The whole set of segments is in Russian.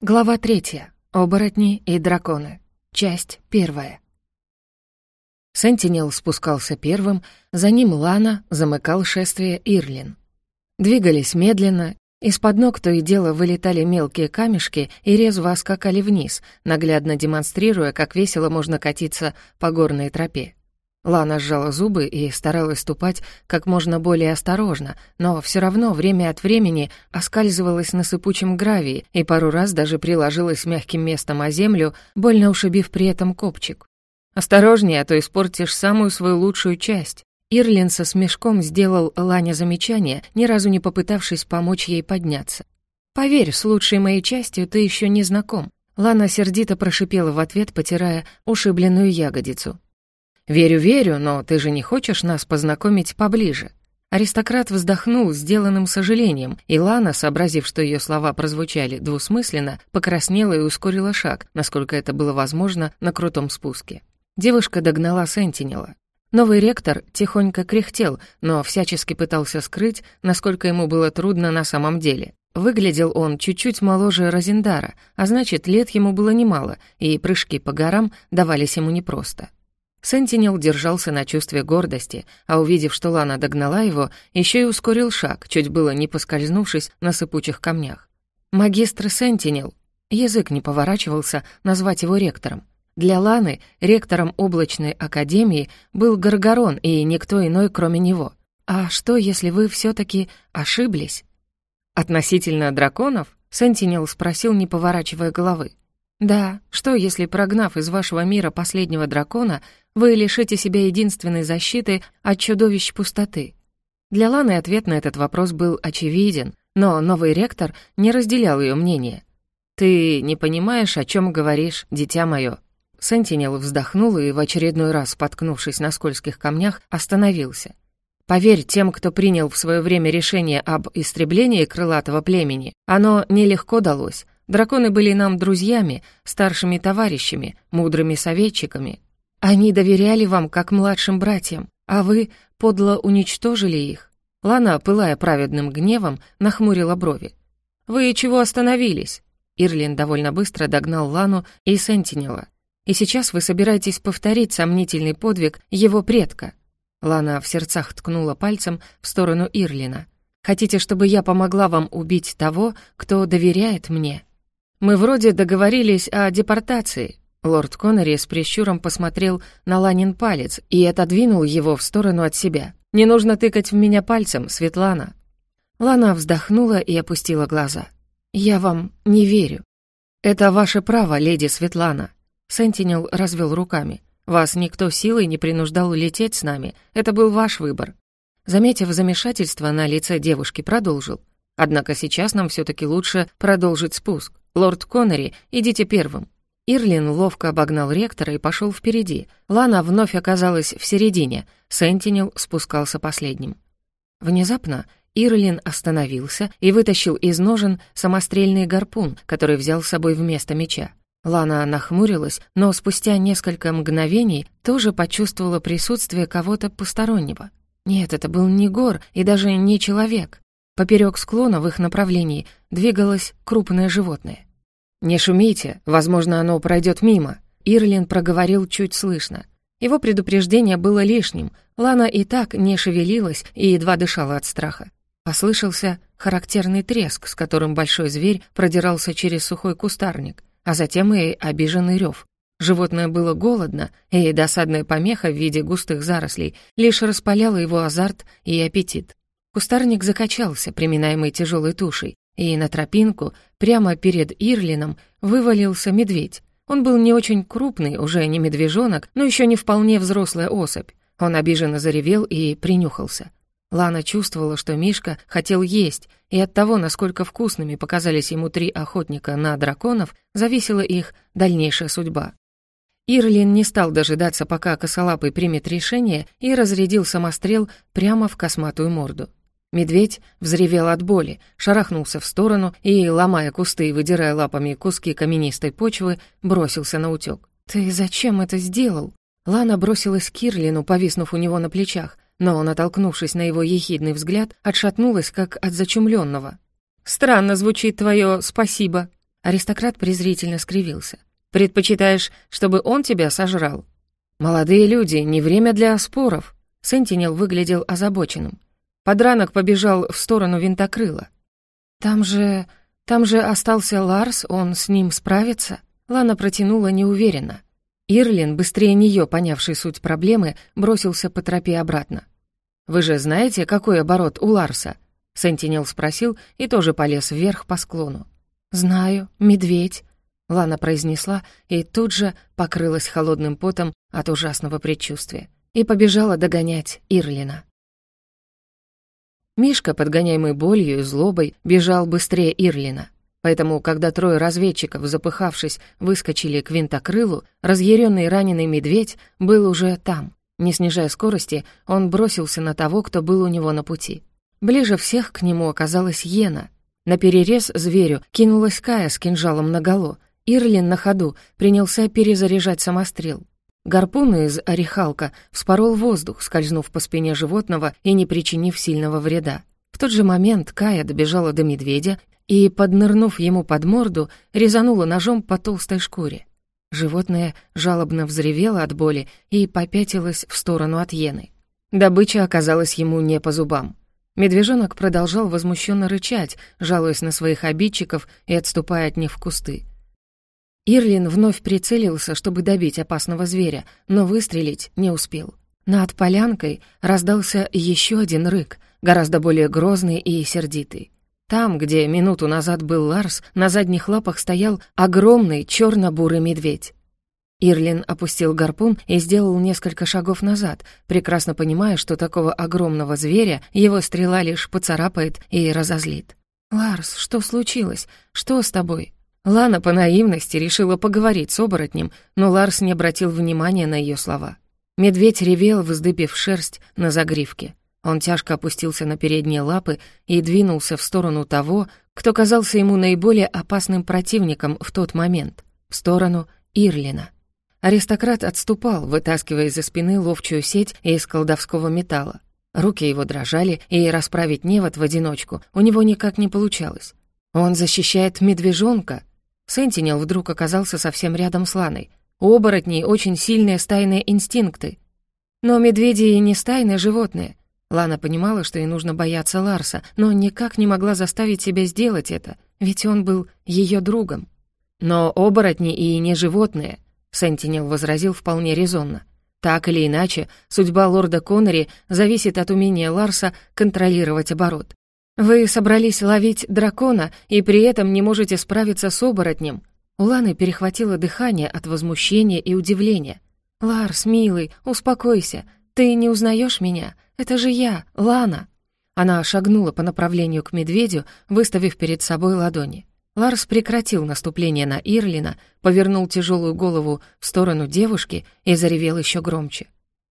Глава третья. Оборотни и драконы. Часть первая. Сентинел спускался первым, за ним Лана замыкал шествие Ирлин. Двигались медленно, из-под ног то и дело вылетали мелкие камешки и резво скакали вниз, наглядно демонстрируя, как весело можно катиться по горной тропе. Лана сжала зубы и старалась ступать как можно более осторожно, но все равно время от времени оскальзывалась на сыпучем гравии и пару раз даже приложилась мягким местом о землю, больно ушибив при этом копчик. «Осторожнее, а то испортишь самую свою лучшую часть». Ирлин со смешком сделал Лане замечание, ни разу не попытавшись помочь ей подняться. «Поверь, с лучшей моей частью ты еще не знаком». Лана сердито прошипела в ответ, потирая ушибленную ягодицу. «Верю, верю, но ты же не хочешь нас познакомить поближе?» Аристократ вздохнул сделанным сожалением, и Лана, сообразив, что ее слова прозвучали двусмысленно, покраснела и ускорила шаг, насколько это было возможно, на крутом спуске. Девушка догнала Сентинела. Новый ректор тихонько кряхтел, но всячески пытался скрыть, насколько ему было трудно на самом деле. Выглядел он чуть-чуть моложе Розендара, а значит, лет ему было немало, и прыжки по горам давались ему непросто. Сентинел держался на чувстве гордости, а увидев, что Лана догнала его, еще и ускорил шаг, чуть было не поскользнувшись на сыпучих камнях. Магистр Сентинел. Язык не поворачивался назвать его ректором. Для Ланы ректором облачной академии был Гаргарон и никто иной, кроме него. А что, если вы все таки ошиблись? Относительно драконов? Сентинел спросил, не поворачивая головы. Да, что если, прогнав из вашего мира последнего дракона, вы лишите себя единственной защиты от чудовищ пустоты? Для Ланы ответ на этот вопрос был очевиден, но новый ректор не разделял ее мнение. «Ты не понимаешь, о чем говоришь, дитя мое». Сентинел вздохнул и, в очередной раз споткнувшись на скользких камнях, остановился. Поверь тем, кто принял в свое время решение об истреблении крылатого племени, оно нелегко далось, Драконы были нам друзьями, старшими товарищами, мудрыми советчиками. Они доверяли вам, как младшим братьям, а вы подло уничтожили их. Лана, пылая праведным гневом, нахмурила брови. «Вы чего остановились?» Ирлин довольно быстро догнал Лану и Сентинела. «И сейчас вы собираетесь повторить сомнительный подвиг его предка». Лана в сердцах ткнула пальцем в сторону Ирлина. «Хотите, чтобы я помогла вам убить того, кто доверяет мне?» «Мы вроде договорились о депортации». Лорд Коннери с прищуром посмотрел на Ланин палец и отодвинул его в сторону от себя. «Не нужно тыкать в меня пальцем, Светлана». Лана вздохнула и опустила глаза. «Я вам не верю». «Это ваше право, леди Светлана». Сентинел развел руками. «Вас никто силой не принуждал лететь с нами. Это был ваш выбор». Заметив замешательство на лице девушки, продолжил. «Однако сейчас нам все таки лучше продолжить спуск. «Лорд Коннери, идите первым». Ирлин ловко обогнал ректора и пошел впереди. Лана вновь оказалась в середине, Сентинел спускался последним. Внезапно Ирлин остановился и вытащил из ножен самострельный гарпун, который взял с собой вместо меча. Лана нахмурилась, но спустя несколько мгновений тоже почувствовала присутствие кого-то постороннего. Нет, это был не гор и даже не человек. Поперек склона в их направлении двигалось крупное животное. «Не шумите, возможно, оно пройдет мимо», — Ирлин проговорил чуть слышно. Его предупреждение было лишним, Лана и так не шевелилась и едва дышала от страха. Послышался характерный треск, с которым большой зверь продирался через сухой кустарник, а затем и обиженный рев. Животное было голодно, и досадная помеха в виде густых зарослей лишь распаляла его азарт и аппетит. Кустарник закачался, приминаемый тяжелой тушей, и на тропинку, прямо перед Ирлином, вывалился медведь. Он был не очень крупный, уже не медвежонок, но еще не вполне взрослая особь. Он обиженно заревел и принюхался. Лана чувствовала, что Мишка хотел есть, и от того, насколько вкусными показались ему три охотника на драконов, зависела их дальнейшая судьба. Ирлин не стал дожидаться, пока косолапый примет решение, и разрядил самострел прямо в косматую морду. Медведь взревел от боли, шарахнулся в сторону и, ломая кусты и выдирая лапами куски каменистой почвы, бросился на утёк. «Ты зачем это сделал?» Лана бросилась к Кирлину, повиснув у него на плечах, но, натолкнувшись на его ехидный взгляд, отшатнулась, как от зачумленного. «Странно звучит твое «спасибо». Аристократ презрительно скривился. «Предпочитаешь, чтобы он тебя сожрал?» «Молодые люди, не время для споров», — Сентинел выглядел озабоченным. Подранок побежал в сторону винтокрыла. «Там же... там же остался Ларс, он с ним справится?» Лана протянула неуверенно. Ирлин, быстрее нее понявший суть проблемы, бросился по тропе обратно. «Вы же знаете, какой оборот у Ларса?» Сентинел спросил и тоже полез вверх по склону. «Знаю, медведь», — Лана произнесла и тут же покрылась холодным потом от ужасного предчувствия и побежала догонять Ирлина. Мишка, подгоняемый болью и злобой, бежал быстрее Ирлина. Поэтому, когда трое разведчиков, запыхавшись, выскочили к винтокрылу, разъяренный раненый медведь был уже там. Не снижая скорости, он бросился на того, кто был у него на пути. Ближе всех к нему оказалась Йена. На перерез зверю кинулась Кая с кинжалом наголо. Ирлин на ходу принялся перезаряжать самострел. Гарпун из орехалка вспорол воздух, скользнув по спине животного и не причинив сильного вреда. В тот же момент Кая добежала до медведя и, поднырнув ему под морду, резанула ножом по толстой шкуре. Животное жалобно взревело от боли и попятилось в сторону от Йены. Добыча оказалась ему не по зубам. Медвежонок продолжал возмущенно рычать, жалуясь на своих обидчиков и отступая от них в кусты. Ирлин вновь прицелился, чтобы добить опасного зверя, но выстрелить не успел. Над полянкой раздался еще один рык, гораздо более грозный и сердитый. Там, где минуту назад был Ларс, на задних лапах стоял огромный черно-бурый медведь. Ирлин опустил гарпун и сделал несколько шагов назад, прекрасно понимая, что такого огромного зверя его стрела лишь поцарапает и разозлит. «Ларс, что случилось? Что с тобой?» Лана по наивности решила поговорить с оборотнем, но Ларс не обратил внимания на ее слова. Медведь ревел, вздыбив шерсть на загривке. Он тяжко опустился на передние лапы и двинулся в сторону того, кто казался ему наиболее опасным противником в тот момент, в сторону Ирлина. Аристократ отступал, вытаскивая из-за спины ловчую сеть из колдовского металла. Руки его дрожали, и расправить невод в одиночку у него никак не получалось. Он защищает медвежонка. Сентинел вдруг оказался совсем рядом с Ланой. У оборотней очень сильные стайные инстинкты. Но медведи и не стайные животные. Лана понимала, что ей нужно бояться Ларса, но никак не могла заставить себя сделать это, ведь он был ее другом. «Но оборотни и не животные», — Сентинел возразил вполне резонно. «Так или иначе, судьба лорда Коннери зависит от умения Ларса контролировать оборот. Вы собрались ловить дракона и при этом не можете справиться с оборотнем». У Ланы перехватило дыхание от возмущения и удивления. «Ларс, милый, успокойся, ты не узнаешь меня? Это же я, Лана!» Она шагнула по направлению к медведю, выставив перед собой ладони. Ларс прекратил наступление на Ирлина, повернул тяжелую голову в сторону девушки и заревел еще громче.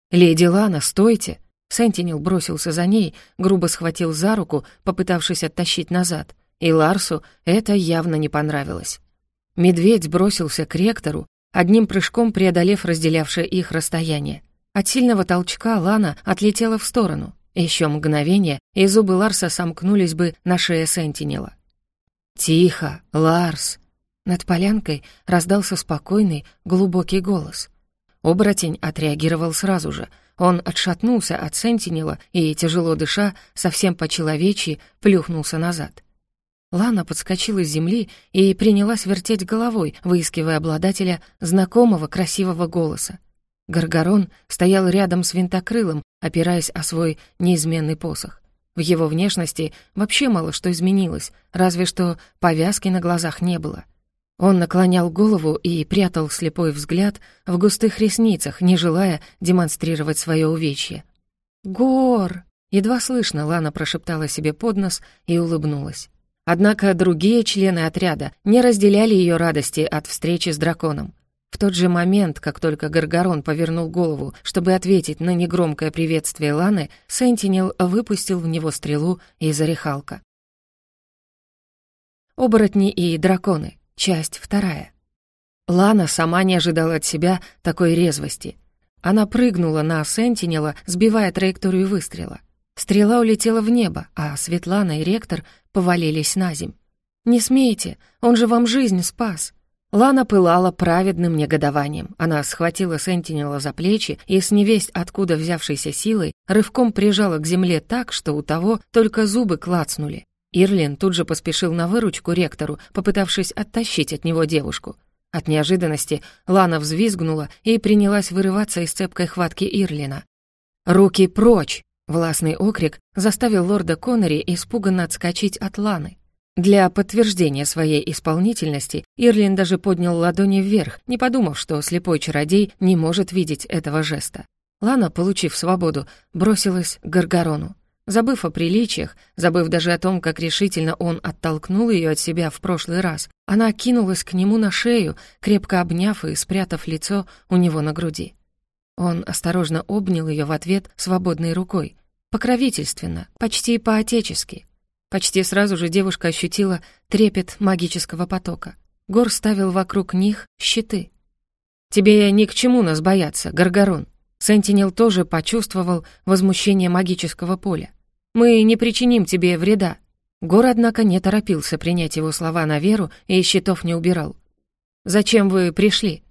«Леди Лана, стойте!» Сентинел бросился за ней, грубо схватил за руку, попытавшись оттащить назад, и Ларсу это явно не понравилось. Медведь бросился к ректору, одним прыжком преодолев разделявшее их расстояние. От сильного толчка Лана отлетела в сторону. Еще мгновение, и зубы Ларса сомкнулись бы на шее Сентинела. «Тихо, Ларс!» Над полянкой раздался спокойный, глубокий голос. Оборотень отреагировал сразу же. Он отшатнулся от Сентинела и, тяжело дыша, совсем по-человечьи плюхнулся назад. Лана подскочила с земли и принялась вертеть головой, выискивая обладателя знакомого красивого голоса. Гаргарон стоял рядом с винтокрылом, опираясь о свой неизменный посох. В его внешности вообще мало что изменилось, разве что повязки на глазах не было. Он наклонял голову и прятал слепой взгляд в густых ресницах, не желая демонстрировать свое увечье. «Гор!» — едва слышно Лана прошептала себе под нос и улыбнулась. Однако другие члены отряда не разделяли ее радости от встречи с драконом. В тот же момент, как только Гаргарон повернул голову, чтобы ответить на негромкое приветствие Ланы, Сентинел выпустил в него стрелу из орехалка. Оборотни и драконы. Часть вторая. Лана сама не ожидала от себя такой резвости. Она прыгнула на Сентинела, сбивая траекторию выстрела. Стрела улетела в небо, а Светлана и ректор повалились на земь. «Не смейте, он же вам жизнь спас!» Лана пылала праведным негодованием. Она схватила Сентинела за плечи и с невесть откуда взявшейся силой рывком прижала к земле так, что у того только зубы клацнули. Ирлин тут же поспешил на выручку ректору, попытавшись оттащить от него девушку. От неожиданности Лана взвизгнула и принялась вырываться из цепкой хватки Ирлина. «Руки прочь!» — властный окрик заставил лорда Коннери испуганно отскочить от Ланы. Для подтверждения своей исполнительности Ирлин даже поднял ладони вверх, не подумав, что слепой чародей не может видеть этого жеста. Лана, получив свободу, бросилась к Гаргарону. Забыв о приличиях, забыв даже о том, как решительно он оттолкнул ее от себя в прошлый раз, она кинулась к нему на шею, крепко обняв и спрятав лицо у него на груди. Он осторожно обнял ее в ответ свободной рукой, покровительственно, почти по-отечески, Почти сразу же девушка ощутила трепет магического потока. Гор ставил вокруг них щиты. «Тебе ни к чему нас бояться, Гаргарон». Сентинел тоже почувствовал возмущение магического поля. «Мы не причиним тебе вреда». Гор, однако, не торопился принять его слова на веру и щитов не убирал. «Зачем вы пришли?»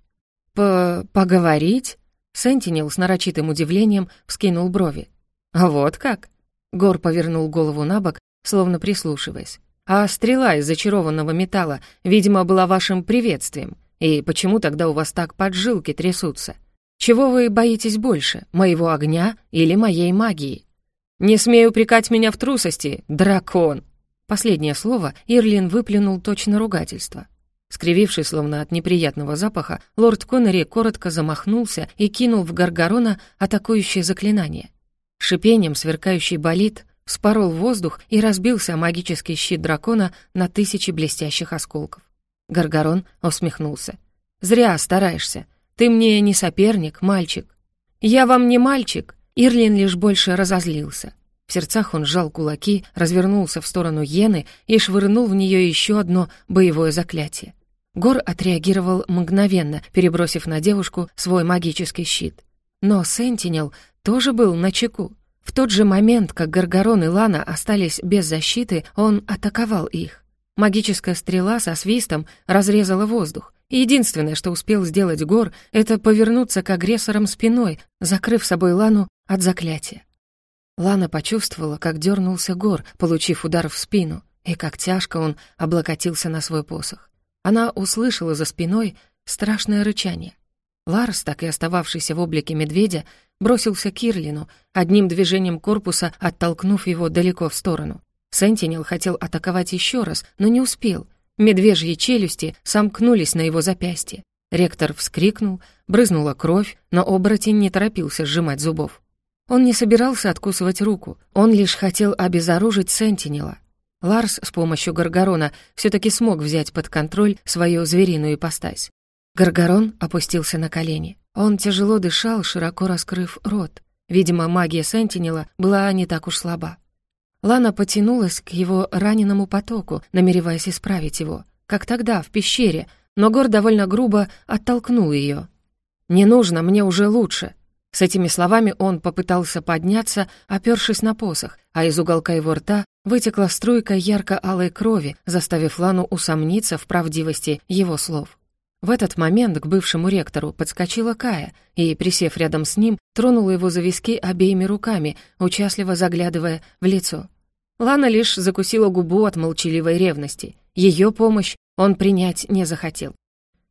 «По... поговорить?» Сентинел с нарочитым удивлением вскинул брови. «А вот как?» Гор повернул голову на бок словно прислушиваясь. «А стрела из зачарованного металла, видимо, была вашим приветствием. И почему тогда у вас так поджилки трясутся? Чего вы боитесь больше, моего огня или моей магии?» «Не смею упрекать меня в трусости, дракон!» Последнее слово Ирлин выплюнул точно ругательство. Скривившись, словно от неприятного запаха, лорд Коннери коротко замахнулся и кинул в Гаргарона атакующее заклинание. Шипением сверкающий болид вспорол воздух и разбился магический щит дракона на тысячи блестящих осколков. Гаргарон усмехнулся. «Зря стараешься. Ты мне не соперник, мальчик». «Я вам не мальчик!» Ирлин лишь больше разозлился. В сердцах он сжал кулаки, развернулся в сторону Йены и швырнул в нее еще одно боевое заклятие. Гор отреагировал мгновенно, перебросив на девушку свой магический щит. Но Сентинел тоже был на чеку. В тот же момент, как Гаргарон и Лана остались без защиты, он атаковал их. Магическая стрела со свистом разрезала воздух. Единственное, что успел сделать Гор, это повернуться к агрессорам спиной, закрыв собой Лану от заклятия. Лана почувствовала, как дернулся Гор, получив удар в спину, и как тяжко он облокотился на свой посох. Она услышала за спиной страшное рычание. Ларс, так и остававшийся в облике медведя, бросился к Кирлину, одним движением корпуса оттолкнув его далеко в сторону. Сентинел хотел атаковать еще раз, но не успел. Медвежьи челюсти сомкнулись на его запястье. Ректор вскрикнул, брызнула кровь, но оборотень не торопился сжимать зубов. Он не собирался откусывать руку, он лишь хотел обезоружить Сентинела. Ларс с помощью Гаргарона все таки смог взять под контроль свою звериную ипостась. Гаргарон опустился на колени. Он тяжело дышал, широко раскрыв рот. Видимо, магия Сентинела была не так уж слаба. Лана потянулась к его раненому потоку, намереваясь исправить его, как тогда, в пещере, но Гор довольно грубо оттолкнул ее. «Не нужно, мне уже лучше». С этими словами он попытался подняться, опёршись на посох, а из уголка его рта вытекла струйка ярко-алой крови, заставив Лану усомниться в правдивости его слов. В этот момент к бывшему ректору подскочила Кая и, присев рядом с ним, тронула его за виски обеими руками, участливо заглядывая в лицо. Лана лишь закусила губу от молчаливой ревности. Ее помощь он принять не захотел.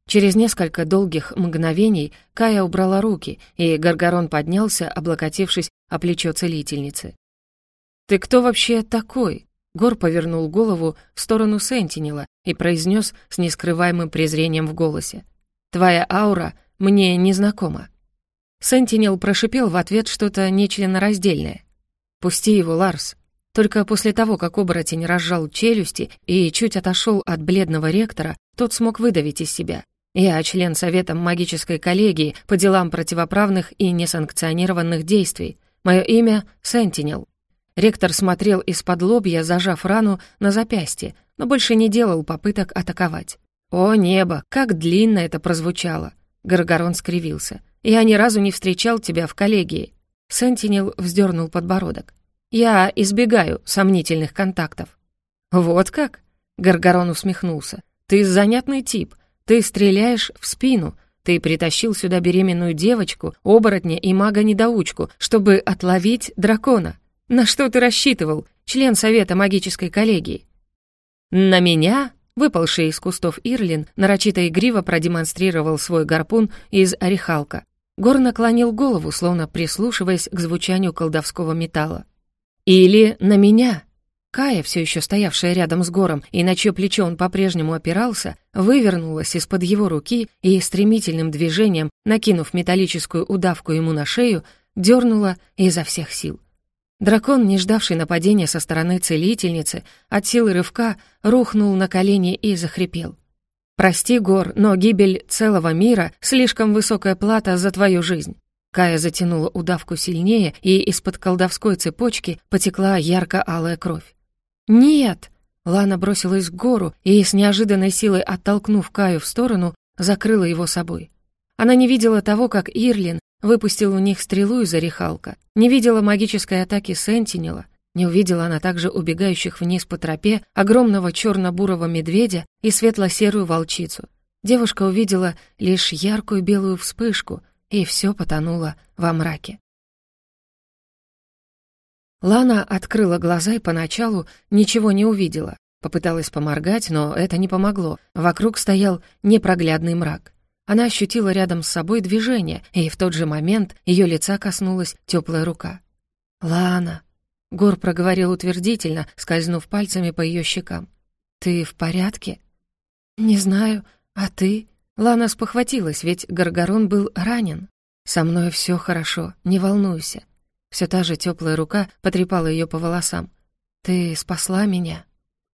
Через несколько долгих мгновений Кая убрала руки, и Гаргарон поднялся, облокотившись о плечо целительницы. «Ты кто вообще такой?» Гор повернул голову в сторону Сентинела и произнес с нескрываемым презрением в голосе. «Твоя аура мне незнакома». Сентинел прошипел в ответ что-то нечленораздельное. «Пусти его, Ларс». Только после того, как оборотень разжал челюсти и чуть отошел от бледного ректора, тот смог выдавить из себя. «Я член Совета магической коллегии по делам противоправных и несанкционированных действий. Мое имя — Сентинел. Ректор смотрел из-под лобья, зажав рану на запястье, но больше не делал попыток атаковать. «О небо, как длинно это прозвучало!» Гаргорон скривился. «Я ни разу не встречал тебя в коллегии». Сентинел вздернул подбородок. «Я избегаю сомнительных контактов». «Вот как?» Гаргарон усмехнулся. «Ты занятный тип. Ты стреляешь в спину. Ты притащил сюда беременную девочку, оборотня и мага-недоучку, чтобы отловить дракона. На что ты рассчитывал, член Совета магической коллегии?» «На меня?» Выпалший из кустов Ирлин нарочито игриво продемонстрировал свой гарпун из орехалка. Гор наклонил голову, словно прислушиваясь к звучанию колдовского металла. «Или на меня!» Кая, все еще стоявшая рядом с Гором и на чье плечо он по-прежнему опирался, вывернулась из-под его руки и стремительным движением, накинув металлическую удавку ему на шею, дернула изо всех сил. Дракон, не ждавший нападения со стороны целительницы, от силы рывка рухнул на колени и захрипел. «Прости, Гор, но гибель целого мира — слишком высокая плата за твою жизнь. Кая затянула удавку сильнее, и из-под колдовской цепочки потекла ярко-алая кровь. «Нет!» Лана бросилась к гору и, с неожиданной силой оттолкнув Каю в сторону, закрыла его собой. Она не видела того, как Ирлин выпустил у них стрелу из орехалка, не видела магической атаки Сентинела, не увидела она также убегающих вниз по тропе огромного черно-бурого медведя и светло-серую волчицу. Девушка увидела лишь яркую белую вспышку, и все потонуло во мраке. Лана открыла глаза и поначалу ничего не увидела. Попыталась поморгать, но это не помогло. Вокруг стоял непроглядный мрак. Она ощутила рядом с собой движение, и в тот же момент ее лица коснулась теплая рука. «Лана!» — Гор проговорил утвердительно, скользнув пальцами по ее щекам. «Ты в порядке?» «Не знаю. А ты?» Лана спохватилась, ведь Гаргарон был ранен. «Со мной все хорошо, не волнуйся. Все та же теплая рука потрепала ее по волосам. «Ты спасла меня?»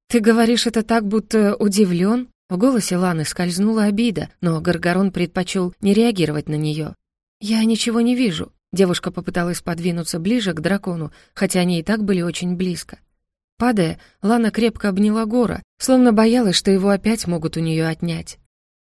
«Ты говоришь это так, будто удивлен?» В голосе Ланы скользнула обида, но Гаргарон предпочел не реагировать на нее. «Я ничего не вижу». Девушка попыталась подвинуться ближе к дракону, хотя они и так были очень близко. Падая, Лана крепко обняла Гора, словно боялась, что его опять могут у нее отнять.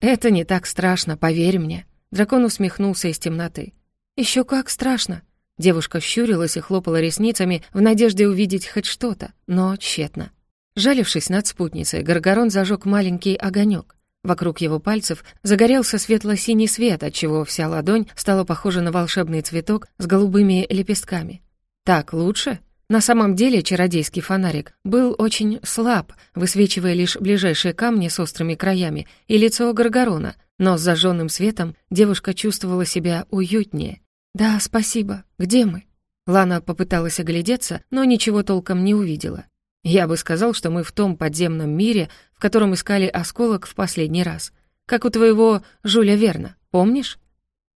«Это не так страшно, поверь мне». Дракон усмехнулся из темноты. Еще как страшно. Девушка щурилась и хлопала ресницами в надежде увидеть хоть что-то, но тщетно. Жалившись над спутницей, Гаргарон зажег маленький огонек. Вокруг его пальцев загорелся светло-синий свет, отчего вся ладонь стала похожа на волшебный цветок с голубыми лепестками. «Так лучше?» На самом деле чародейский фонарик был очень слаб, высвечивая лишь ближайшие камни с острыми краями и лицо Гаргарона, но с зажженным светом девушка чувствовала себя уютнее «Да, спасибо. Где мы?» Лана попыталась оглядеться, но ничего толком не увидела. «Я бы сказал, что мы в том подземном мире, в котором искали осколок в последний раз. Как у твоего Жуля Верна, помнишь?»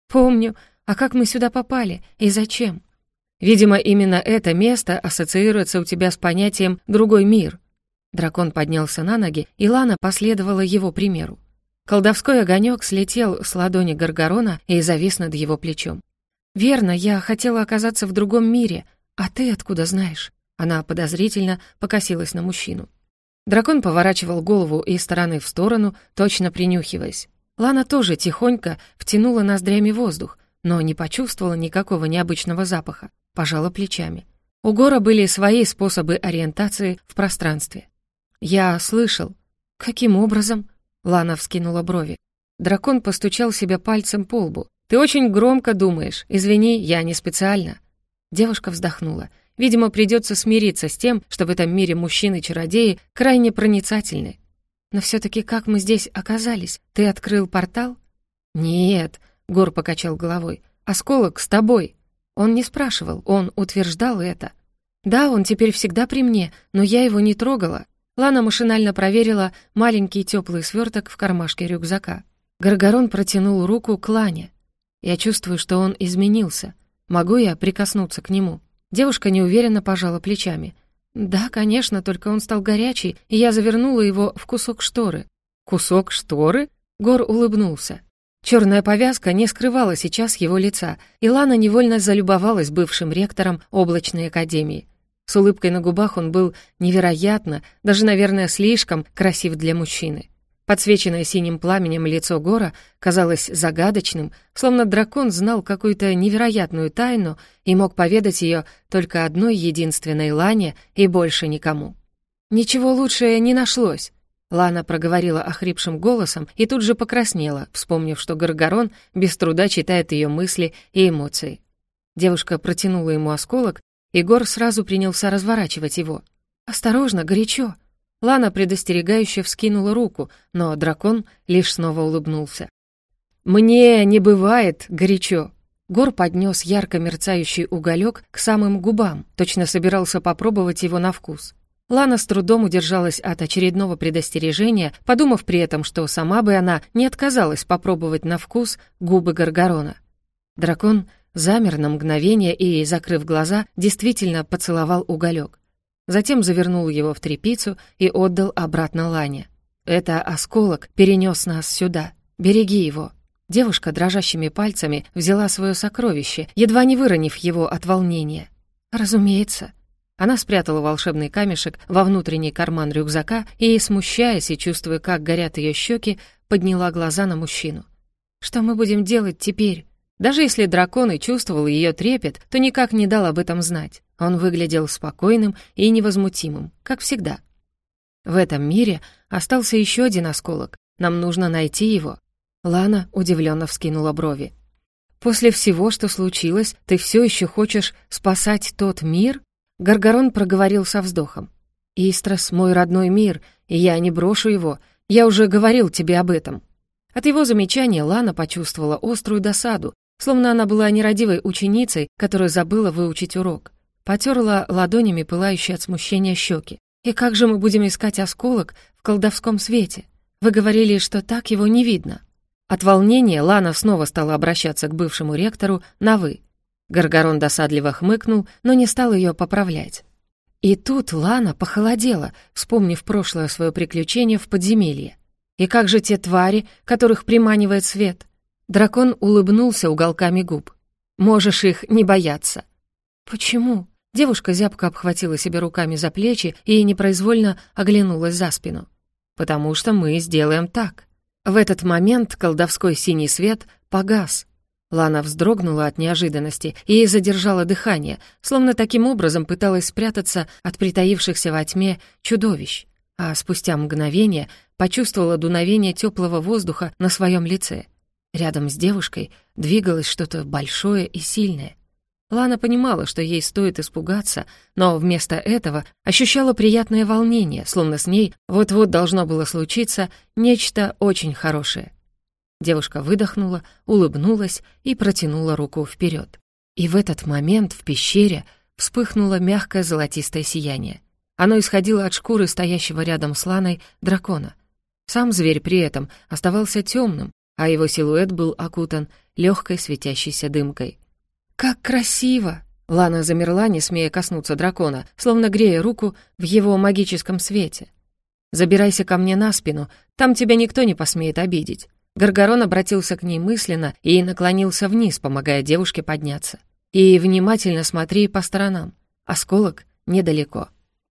«Помню. А как мы сюда попали? И зачем?» «Видимо, именно это место ассоциируется у тебя с понятием «другой мир». Дракон поднялся на ноги, и Лана последовала его примеру. Колдовской огонек слетел с ладони Гаргарона и завис над его плечом. «Верно, я хотела оказаться в другом мире. А ты откуда знаешь?» Она подозрительно покосилась на мужчину. Дракон поворачивал голову из стороны в сторону, точно принюхиваясь. Лана тоже тихонько втянула ноздрями воздух, но не почувствовала никакого необычного запаха, пожала плечами. У Гора были свои способы ориентации в пространстве. «Я слышал». «Каким образом?» Лана вскинула брови. Дракон постучал себя пальцем по лбу. «Ты очень громко думаешь. Извини, я не специально». Девушка вздохнула. Видимо, придется смириться с тем, что в этом мире мужчины-чародеи крайне проницательны. «Но все таки как мы здесь оказались? Ты открыл портал?» «Нет», — Гор покачал головой. «Осколок с тобой». Он не спрашивал, он утверждал это. «Да, он теперь всегда при мне, но я его не трогала». Лана машинально проверила маленький теплый сверток в кармашке рюкзака. Гаргарон протянул руку к Лане. Я чувствую, что он изменился. Могу я прикоснуться к нему?» Девушка неуверенно пожала плечами. «Да, конечно, только он стал горячий, и я завернула его в кусок шторы». «Кусок шторы?» Гор улыбнулся. Черная повязка не скрывала сейчас его лица, и Лана невольно залюбовалась бывшим ректором облачной академии. С улыбкой на губах он был невероятно, даже, наверное, слишком красив для мужчины. Подсвеченное синим пламенем лицо Гора казалось загадочным, словно дракон знал какую-то невероятную тайну и мог поведать ее только одной единственной Лане и больше никому. «Ничего лучше не нашлось», Лана проговорила охрипшим голосом и тут же покраснела, вспомнив, что Гаргарон без труда читает ее мысли и эмоции. Девушка протянула ему осколок, и Гор сразу принялся разворачивать его. «Осторожно, горячо!» Лана предостерегающе вскинула руку, но дракон лишь снова улыбнулся. «Мне не бывает горячо!» Гор поднес ярко мерцающий уголек к самым губам, точно собирался попробовать его на вкус. Лана с трудом удержалась от очередного предостережения, подумав при этом, что сама бы она не отказалась попробовать на вкус губы Гаргарона. Дракон замер на мгновение и, закрыв глаза, действительно поцеловал уголек. Затем завернул его в тряпицу и отдал обратно Лане. «Это осколок перенес нас сюда. Береги его». Девушка дрожащими пальцами взяла свое сокровище, едва не выронив его от волнения. «Разумеется», она спрятала волшебный камешек во внутренний карман рюкзака и, смущаясь и чувствуя, как горят ее щеки, подняла глаза на мужчину. «Что мы будем делать теперь?» Даже если дракон и чувствовал ее трепет, то никак не дал об этом знать. Он выглядел спокойным и невозмутимым, как всегда. В этом мире остался еще один осколок. Нам нужно найти его. Лана удивленно вскинула брови. «После всего, что случилось, ты все еще хочешь спасать тот мир?» Гаргарон проговорил со вздохом. «Истрас — мой родной мир, и я не брошу его. Я уже говорил тебе об этом». От его замечания Лана почувствовала острую досаду, словно она была нерадивой ученицей, которая забыла выучить урок. Потерла ладонями пылающие от смущения щеки. «И как же мы будем искать осколок в колдовском свете? Вы говорили, что так его не видно». От волнения Лана снова стала обращаться к бывшему ректору на «вы». Гаргарон досадливо хмыкнул, но не стал ее поправлять. И тут Лана похолодела, вспомнив прошлое свое приключение в подземелье. И как же те твари, которых приманивает свет? Дракон улыбнулся уголками губ. «Можешь их не бояться». «Почему?» Девушка зябко обхватила себя руками за плечи и непроизвольно оглянулась за спину. «Потому что мы сделаем так». В этот момент колдовской синий свет погас, Лана вздрогнула от неожиданности и задержала дыхание, словно таким образом пыталась спрятаться от притаившихся во тьме чудовищ, а спустя мгновение почувствовала дуновение теплого воздуха на своем лице. Рядом с девушкой двигалось что-то большое и сильное. Лана понимала, что ей стоит испугаться, но вместо этого ощущала приятное волнение, словно с ней вот-вот должно было случиться нечто очень хорошее. Девушка выдохнула, улыбнулась и протянула руку вперед. И в этот момент в пещере вспыхнуло мягкое золотистое сияние. Оно исходило от шкуры стоящего рядом с Ланой дракона. Сам зверь при этом оставался темным, а его силуэт был окутан легкой светящейся дымкой. «Как красиво!» Лана замерла, не смея коснуться дракона, словно грея руку в его магическом свете. «Забирайся ко мне на спину, там тебя никто не посмеет обидеть. Гаргарон обратился к ней мысленно и наклонился вниз, помогая девушке подняться. «И внимательно смотри по сторонам. Осколок недалеко».